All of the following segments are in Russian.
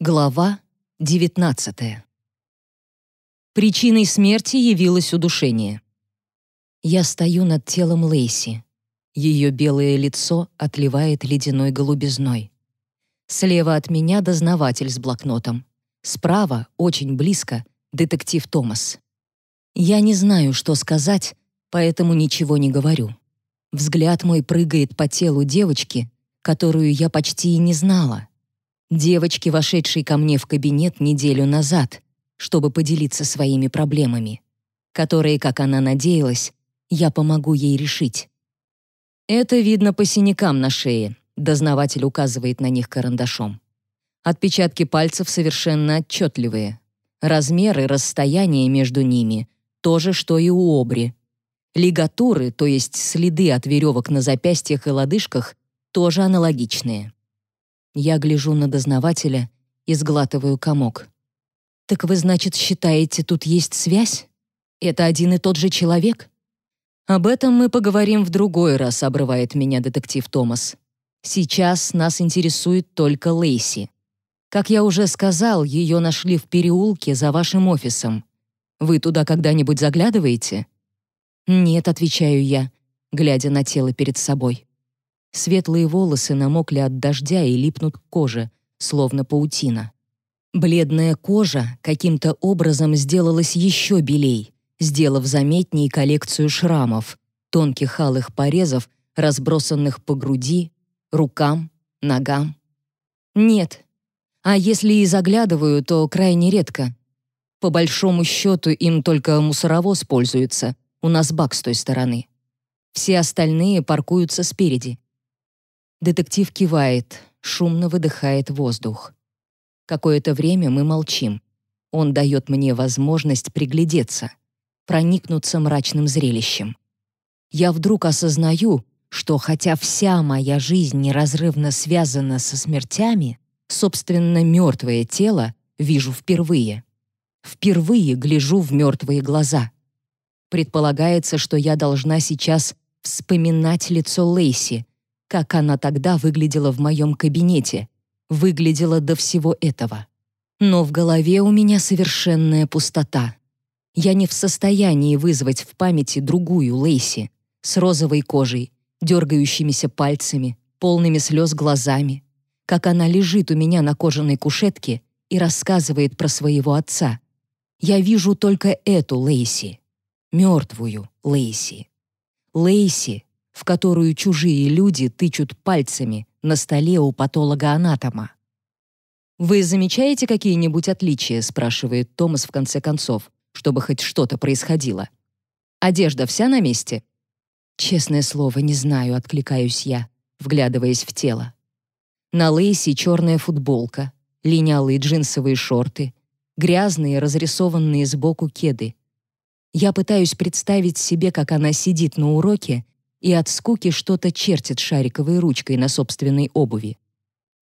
Глава 19. Причиной смерти явилось удушение. Я стою над телом Лейси. Ее белое лицо отливает ледяной голубизной. Слева от меня дознаватель с блокнотом. Справа, очень близко, детектив Томас. Я не знаю, что сказать, поэтому ничего не говорю. Взгляд мой прыгает по телу девочки, которую я почти и не знала, девочки, вошедшей ко мне в кабинет неделю назад, чтобы поделиться своими проблемами, которые, как она надеялась, я помогу ей решить. Это видно по синякам на шее, дознаватель указывает на них карандашом. Отпечатки пальцев совершенно отчетливые. Размеры, расстояние между ними — то же, что и у обри. Лигатуры, то есть следы от веревок на запястьях и лодыжках, тоже аналогичные. Я гляжу на дознавателя и сглатываю комок. «Так вы, значит, считаете, тут есть связь? Это один и тот же человек?» «Об этом мы поговорим в другой раз», — обрывает меня детектив Томас. «Сейчас нас интересует только Лейси. Как я уже сказал, ее нашли в переулке за вашим офисом. Вы туда когда-нибудь заглядываете?» «Нет», — отвечаю я, глядя на тело перед собой. Светлые волосы намокли от дождя и липнут к коже, словно паутина. Бледная кожа каким-то образом сделалась еще белей, сделав заметней коллекцию шрамов, тонких алых порезов, разбросанных по груди, рукам, ногам. Нет. А если и заглядываю, то крайне редко. По большому счету им только мусоровоз пользуется, у нас бак с той стороны. Все остальные паркуются спереди. Детектив кивает, шумно выдыхает воздух. Какое-то время мы молчим. Он дает мне возможность приглядеться, проникнуться мрачным зрелищем. Я вдруг осознаю, что хотя вся моя жизнь неразрывно связана со смертями, собственно, мертвое тело вижу впервые. Впервые гляжу в мертвые глаза. Предполагается, что я должна сейчас вспоминать лицо Лейси, как она тогда выглядела в моем кабинете, выглядела до всего этого. Но в голове у меня совершенная пустота. Я не в состоянии вызвать в памяти другую Лейси с розовой кожей, дергающимися пальцами, полными слез глазами, как она лежит у меня на кожаной кушетке и рассказывает про своего отца. Я вижу только эту Лейси, мертвую Лейси. Лейси, в которую чужие люди тычут пальцами на столе у патолога-анатома. «Вы замечаете какие-нибудь отличия?» — спрашивает Томас в конце концов, чтобы хоть что-то происходило. «Одежда вся на месте?» «Честное слово, не знаю», — откликаюсь я, вглядываясь в тело. На Лейси черная футболка, линялые джинсовые шорты, грязные, разрисованные сбоку кеды. Я пытаюсь представить себе, как она сидит на уроке и от скуки что-то чертит шариковой ручкой на собственной обуви.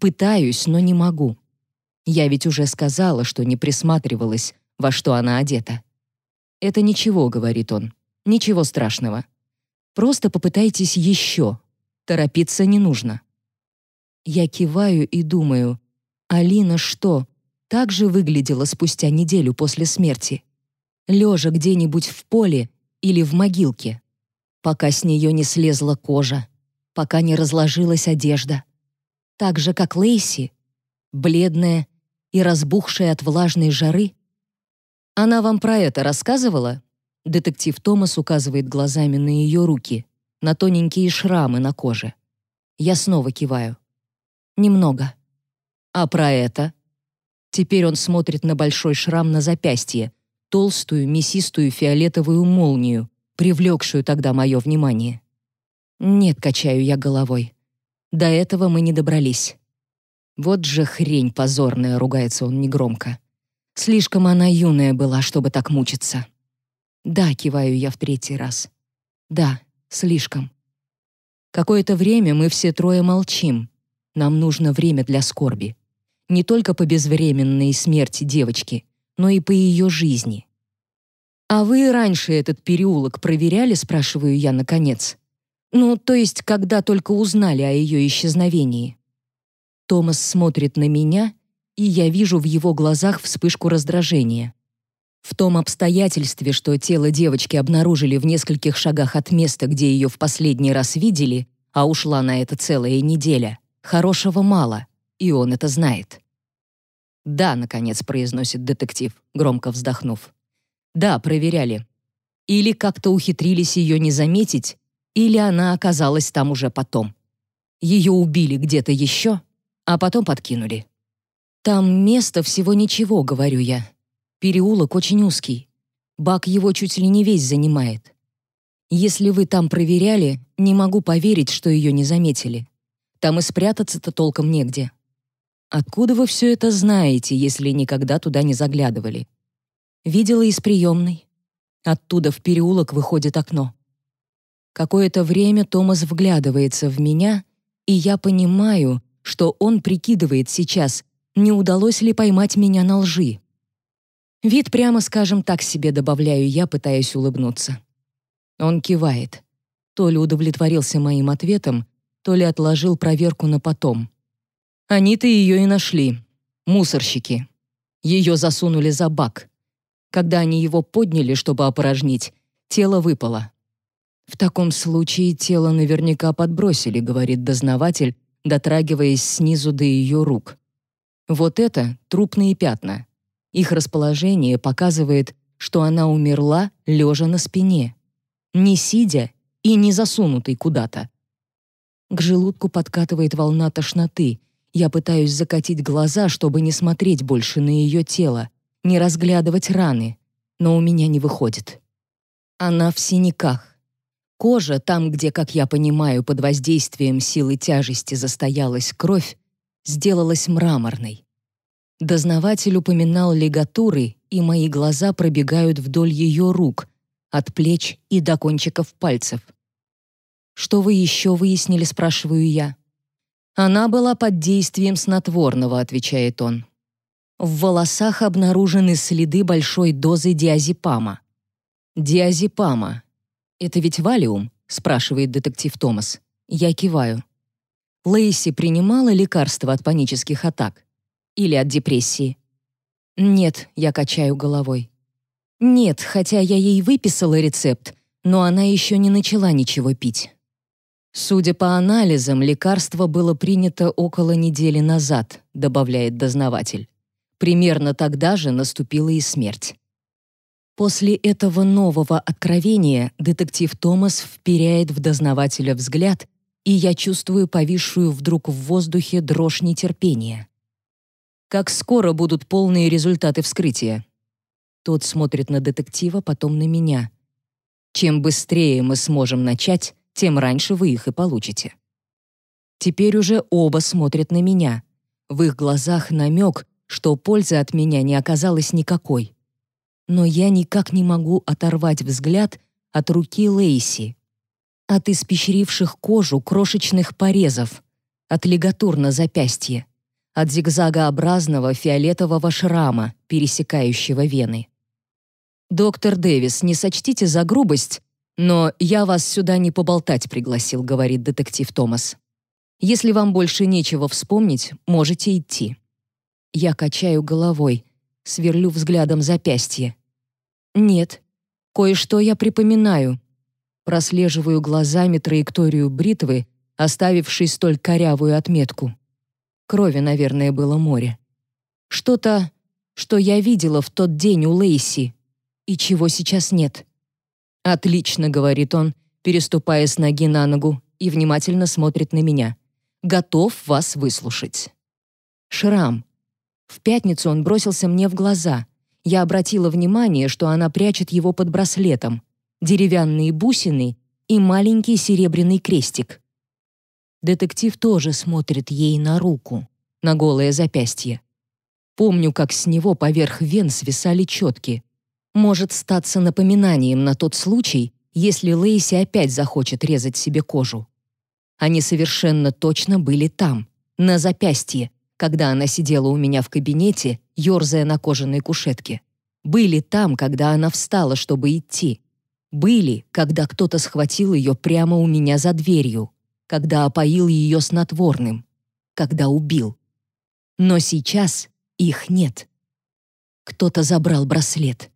Пытаюсь, но не могу. Я ведь уже сказала, что не присматривалась, во что она одета. «Это ничего», — говорит он, — «ничего страшного. Просто попытайтесь еще. Торопиться не нужно». Я киваю и думаю, Алина что, так же выглядела спустя неделю после смерти? Лежа где-нибудь в поле или в могилке? Пока с нее не слезла кожа, пока не разложилась одежда. Так же, как Лейси, бледная и разбухшая от влажной жары. Она вам про это рассказывала? Детектив Томас указывает глазами на ее руки, на тоненькие шрамы на коже. Я снова киваю. Немного. А про это? Теперь он смотрит на большой шрам на запястье, толстую мясистую фиолетовую молнию, привлекшую тогда мое внимание. Нет, качаю я головой. До этого мы не добрались. Вот же хрень позорная, ругается он негромко. Слишком она юная была, чтобы так мучиться. Да, киваю я в третий раз. Да, слишком. Какое-то время мы все трое молчим. Нам нужно время для скорби. Не только по безвременной смерти девочки, но и по ее жизни. «А вы раньше этот переулок проверяли?» — спрашиваю я наконец. «Ну, то есть, когда только узнали о ее исчезновении?» Томас смотрит на меня, и я вижу в его глазах вспышку раздражения. В том обстоятельстве, что тело девочки обнаружили в нескольких шагах от места, где ее в последний раз видели, а ушла на это целая неделя, хорошего мало, и он это знает. «Да», — наконец произносит детектив, громко вздохнув. «Да, проверяли. Или как-то ухитрились ее не заметить, или она оказалась там уже потом. Ее убили где-то еще, а потом подкинули. Там место всего ничего, говорю я. Переулок очень узкий. Бак его чуть ли не весь занимает. Если вы там проверяли, не могу поверить, что ее не заметили. Там и спрятаться-то толком негде. Откуда вы все это знаете, если никогда туда не заглядывали? Видела из приемной. Оттуда в переулок выходит окно. Какое-то время Томас вглядывается в меня, и я понимаю, что он прикидывает сейчас, не удалось ли поймать меня на лжи. Вид, прямо скажем, так себе добавляю я, пытаясь улыбнуться. Он кивает. То ли удовлетворился моим ответом, то ли отложил проверку на потом. Они-то ее и нашли. Мусорщики. Ее засунули за бак. Когда они его подняли, чтобы опорожнить, тело выпало. «В таком случае тело наверняка подбросили», — говорит дознаватель, дотрагиваясь снизу до ее рук. Вот это трупные пятна. Их расположение показывает, что она умерла, лежа на спине. Не сидя и не засунутой куда-то. К желудку подкатывает волна тошноты, я пытаюсь закатить глаза, чтобы не смотреть больше на ее тело, не разглядывать раны, но у меня не выходит. Она в синяках. Кожа, там, где, как я понимаю, под воздействием силы тяжести застоялась кровь, сделалась мраморной. Дознаватель упоминал лигатуры, и мои глаза пробегают вдоль ее рук, от плеч и до кончиков пальцев. «Что вы еще выяснили?» — спрашиваю я. Она была под действием снотворного, отвечает он. В волосах обнаружены следы большой дозы диазепама. Диазепама. Это ведь валиум? спрашивает детектив Томас. Я киваю. Лейси принимала лекарства от панических атак или от депрессии? Нет, я качаю головой. Нет, хотя я ей выписала рецепт, но она еще не начала ничего пить. Судя по анализам, лекарство было принято около недели назад, добавляет дознаватель. Примерно тогда же наступила и смерть. После этого нового откровения детектив Томас вперяет в дознавателя взгляд, и я чувствую повисшую вдруг в воздухе дрожь нетерпения. Как скоро будут полные результаты вскрытия? Тот смотрит на детектива, потом на меня. Чем быстрее мы сможем начать, тем раньше вы их и получите. Теперь уже оба смотрят на меня. В их глазах намек, что пользы от меня не оказалось никакой. Но я никак не могу оторвать взгляд от руки Лейси, от испещривших кожу крошечных порезов, от лигатур на запястье, от зигзагообразного фиолетового шрама, пересекающего вены. «Доктор Дэвис, не сочтите за грубость, «Но я вас сюда не поболтать пригласил», — говорит детектив Томас. «Если вам больше нечего вспомнить, можете идти». Я качаю головой, сверлю взглядом запястье. «Нет, кое-что я припоминаю». Прослеживаю глазами траекторию бритвы, оставившей столь корявую отметку. Крови, наверное, было море. Что-то, что я видела в тот день у Лейси, и чего сейчас нет. «Отлично», — говорит он, переступая с ноги на ногу и внимательно смотрит на меня. «Готов вас выслушать». Шрам. В пятницу он бросился мне в глаза. Я обратила внимание, что она прячет его под браслетом. Деревянные бусины и маленький серебряный крестик. Детектив тоже смотрит ей на руку, на голое запястье. Помню, как с него поверх вен свисали четки может статься напоминанием на тот случай, если Лейси опять захочет резать себе кожу. Они совершенно точно были там, на запястье, когда она сидела у меня в кабинете, ерзая на кожаной кушетке. Были там, когда она встала, чтобы идти. Были, когда кто-то схватил ее прямо у меня за дверью, когда опоил ее снотворным, когда убил. Но сейчас Их нет. Кто-то забрал браслет.